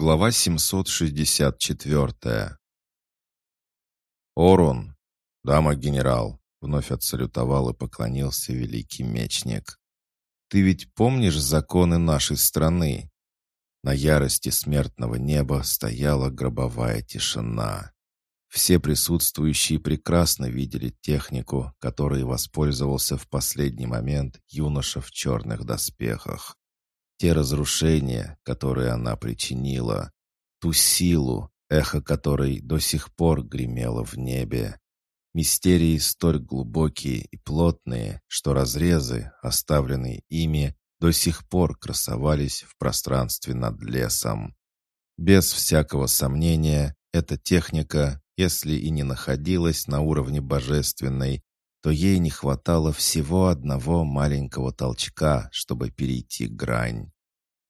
Глава 764. «Орун!» «Дама генерал!» — вновь отсалютовал и поклонился великий мечник. «Ты ведь помнишь законы нашей страны?» На ярости смертного неба стояла гробовая тишина. Все присутствующие прекрасно видели технику, которой воспользовался в последний момент юноша в черных доспехах те разрушения, которые она причинила, ту силу, эхо которой до сих пор гремело в небе. Мистерии столь глубокие и плотные, что разрезы, оставленные ими, до сих пор красовались в пространстве над лесом. Без всякого сомнения, эта техника, если и не находилась на уровне божественной, то ей не хватало всего одного маленького толчка, чтобы перейти грань.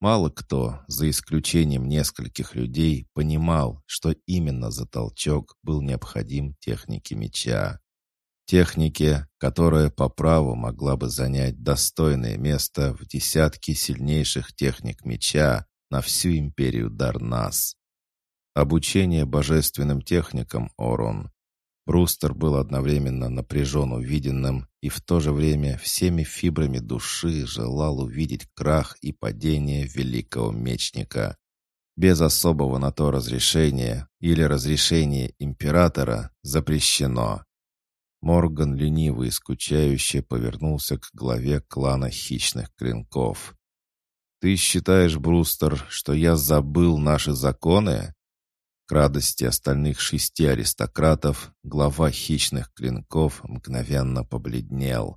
Мало кто, за исключением нескольких людей, понимал, что именно за толчок был необходим технике меча. Технике, которая по праву могла бы занять достойное место в десятке сильнейших техник меча на всю империю Дарнас. Обучение божественным техникам Орон Брустер был одновременно напряжен увиденным и в то же время всеми фибрами души желал увидеть крах и падение великого мечника. Без особого на то разрешения или разрешения императора запрещено. Морган лениво и скучающе повернулся к главе клана хищных клинков. «Ты считаешь, Брустер, что я забыл наши законы?» К радости остальных шести аристократов глава хищных клинков мгновенно побледнел.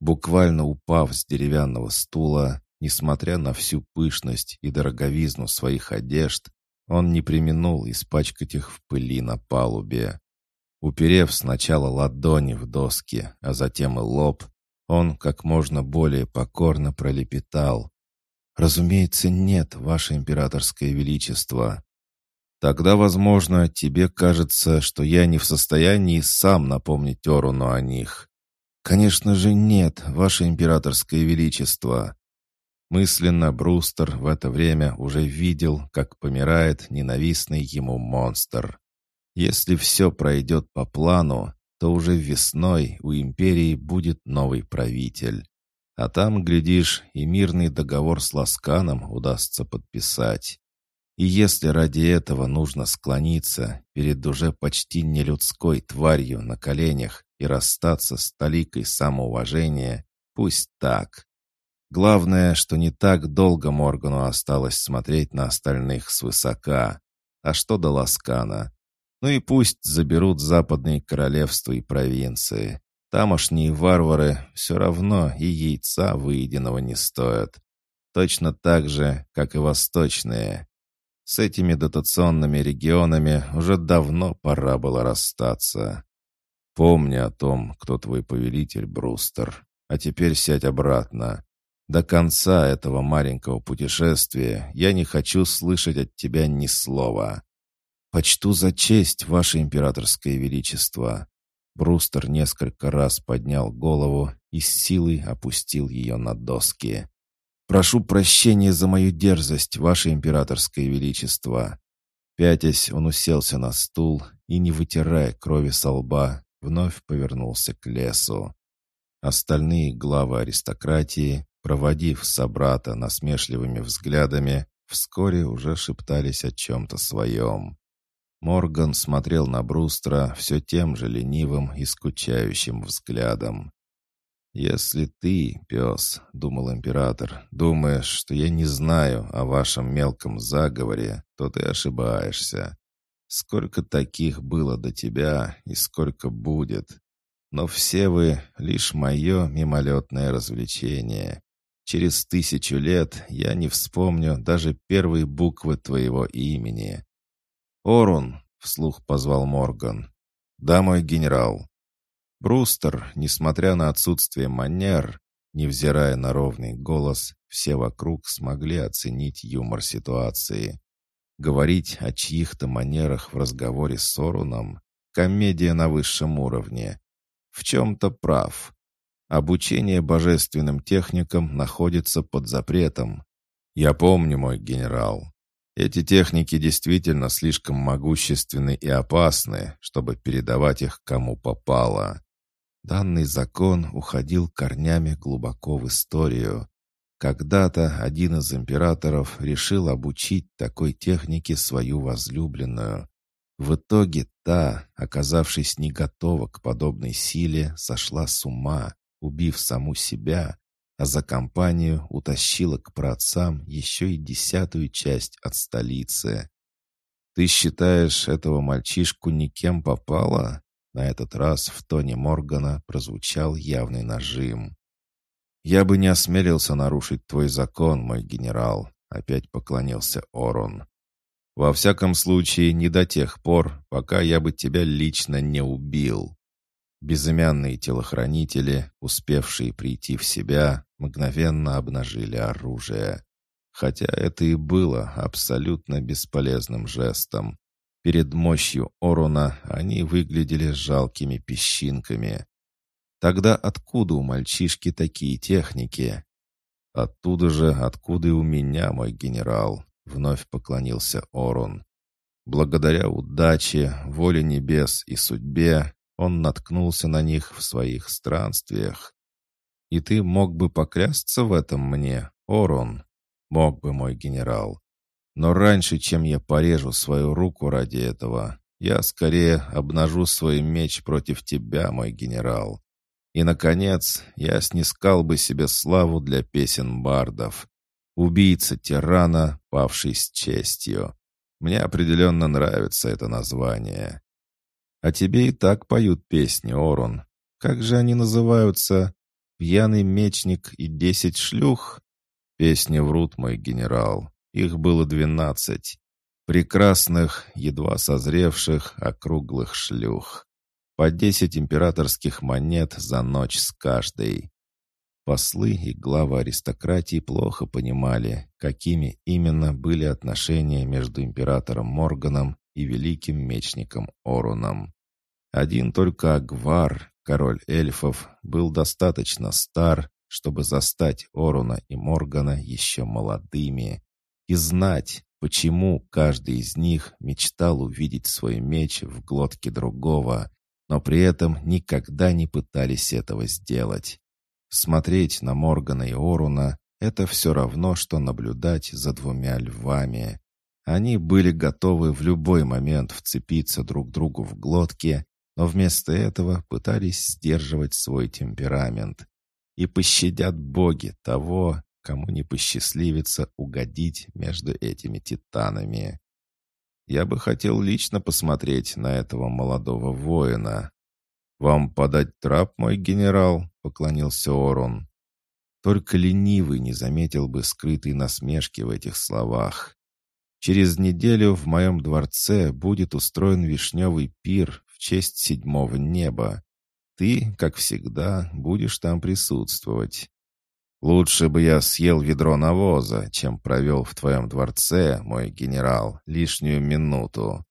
Буквально упав с деревянного стула, несмотря на всю пышность и дороговизну своих одежд, он не применул испачкать их в пыли на палубе. Уперев сначала ладони в доски, а затем и лоб, он как можно более покорно пролепетал. «Разумеется, нет, ваше императорское величество. Тогда, возможно, тебе кажется, что я не в состоянии сам напомнить Оруну о них. Конечно же нет, ваше императорское величество. Мысленно Брустер в это время уже видел, как помирает ненавистный ему монстр. Если все пройдет по плану, то уже весной у империи будет новый правитель. А там, глядишь, и мирный договор с Ласканом удастся подписать. И если ради этого нужно склониться перед уже почти нелюдской тварью на коленях и расстаться с толикой самоуважения, пусть так. Главное, что не так долго Моргану осталось смотреть на остальных свысока. А что до Ласкана? Ну и пусть заберут западные королевства и провинции. Тамошние варвары все равно и яйца выеденного не стоят. Точно так же, как и восточные. С этими дотационными регионами уже давно пора было расстаться. Помни о том, кто твой повелитель, Брустер. А теперь сядь обратно. До конца этого маленького путешествия я не хочу слышать от тебя ни слова. Почту за честь, ваше императорское величество. Брустер несколько раз поднял голову и с силой опустил ее на доски. «Прошу прощения за мою дерзость, ваше императорское величество». Пятясь, он уселся на стул и, не вытирая крови со лба, вновь повернулся к лесу. Остальные главы аристократии, проводив собрата насмешливыми взглядами, вскоре уже шептались о чем-то своем. Морган смотрел на Брустра все тем же ленивым и скучающим взглядом. «Если ты, пес, — думал император, — думаешь, что я не знаю о вашем мелком заговоре, то ты ошибаешься. Сколько таких было до тебя и сколько будет. Но все вы — лишь мое мимолетное развлечение. Через тысячу лет я не вспомню даже первые буквы твоего имени». «Орун!» — вслух позвал Морган. «Да, мой генерал». Брустер, несмотря на отсутствие манер, невзирая на ровный голос, все вокруг смогли оценить юмор ситуации. Говорить о чьих-то манерах в разговоре с Оруном — комедия на высшем уровне. В чем-то прав. Обучение божественным техникам находится под запретом. Я помню, мой генерал. Эти техники действительно слишком могущественны и опасны, чтобы передавать их кому попало. Данный закон уходил корнями глубоко в историю. Когда-то один из императоров решил обучить такой технике свою возлюбленную. В итоге та, оказавшись не готова к подобной силе, сошла с ума, убив саму себя, а за компанию утащила к праотцам еще и десятую часть от столицы. «Ты считаешь, этого мальчишку никем попало?» На этот раз в тоне Моргана прозвучал явный нажим. «Я бы не осмелился нарушить твой закон, мой генерал», — опять поклонился Орон. «Во всяком случае, не до тех пор, пока я бы тебя лично не убил». Безымянные телохранители, успевшие прийти в себя, мгновенно обнажили оружие. Хотя это и было абсолютно бесполезным жестом. Перед мощью Оруна они выглядели жалкими песчинками. Тогда откуда у мальчишки такие техники? Оттуда же, откуда и у меня, мой генерал, вновь поклонился Орун. Благодаря удаче, воле небес и судьбе он наткнулся на них в своих странствиях. И ты мог бы поклясться в этом мне, Орун? Мог бы, мой генерал. Но раньше, чем я порежу свою руку ради этого, я скорее обнажу свой меч против тебя, мой генерал. И, наконец, я снискал бы себе славу для песен бардов. Убийца тирана, павший с честью. Мне определенно нравится это название. А тебе и так поют песни, Орун. Как же они называются? «Пьяный мечник и десять шлюх?» Песни врут, мой генерал. Их было двенадцать. Прекрасных, едва созревших, округлых шлюх. По десять императорских монет за ночь с каждой. Послы и главы аристократии плохо понимали, какими именно были отношения между императором Морганом и великим мечником Оруном. Один только Агвар, король эльфов, был достаточно стар, чтобы застать Оруна и Моргана еще молодыми и знать, почему каждый из них мечтал увидеть свой меч в глотке другого, но при этом никогда не пытались этого сделать. Смотреть на Моргана и Оруна — это все равно, что наблюдать за двумя львами. Они были готовы в любой момент вцепиться друг другу в глотки, но вместо этого пытались сдерживать свой темперамент. И пощадят боги того, кому не посчастливится угодить между этими титанами. Я бы хотел лично посмотреть на этого молодого воина. «Вам подать трап, мой генерал?» — поклонился Орон. Только ленивый не заметил бы скрытой насмешки в этих словах. Через неделю в моем дворце будет устроен вишневый пир в честь седьмого неба. Ты, как всегда, будешь там присутствовать. Лучше бы я съел ведро навоза, чем провел в твоем дворце, мой генерал, лишнюю минуту.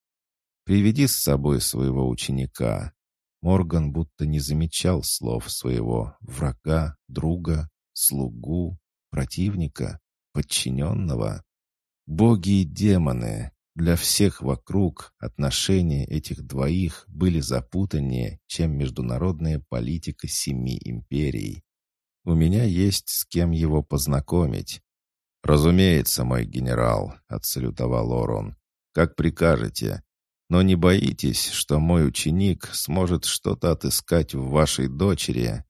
Приведи с собой своего ученика». Морган будто не замечал слов своего врага, друга, слугу, противника, подчиненного. Боги и демоны, для всех вокруг отношения этих двоих были запутаннее, чем международная политика семи империй. У меня есть с кем его познакомить». «Разумеется, мой генерал», — отсалютовал Орон. «Как прикажете. Но не боитесь, что мой ученик сможет что-то отыскать в вашей дочери.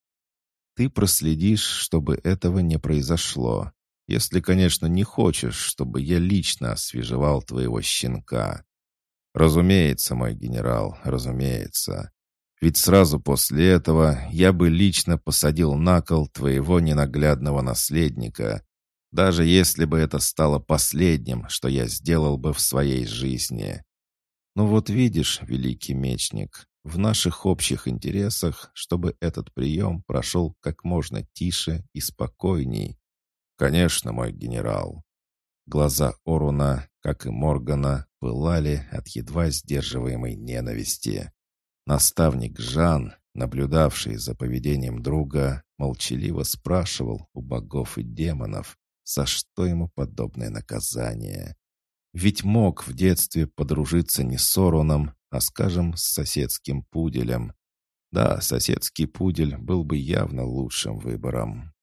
Ты проследишь, чтобы этого не произошло. Если, конечно, не хочешь, чтобы я лично освежевал твоего щенка. Разумеется, мой генерал, разумеется. Ведь сразу после этого я бы лично посадил на кол твоего ненаглядного наследника, даже если бы это стало последним, что я сделал бы в своей жизни. Ну вот видишь, великий мечник, в наших общих интересах, чтобы этот прием прошел как можно тише и спокойней. Конечно, мой генерал. Глаза Оруна, как и Моргана, пылали от едва сдерживаемой ненависти. Наставник Жан, наблюдавший за поведением друга, молчаливо спрашивал у богов и демонов, за что ему подобное наказание. Ведь мог в детстве подружиться не с Ороном, а, скажем, с соседским пуделем. Да, соседский пудель был бы явно лучшим выбором.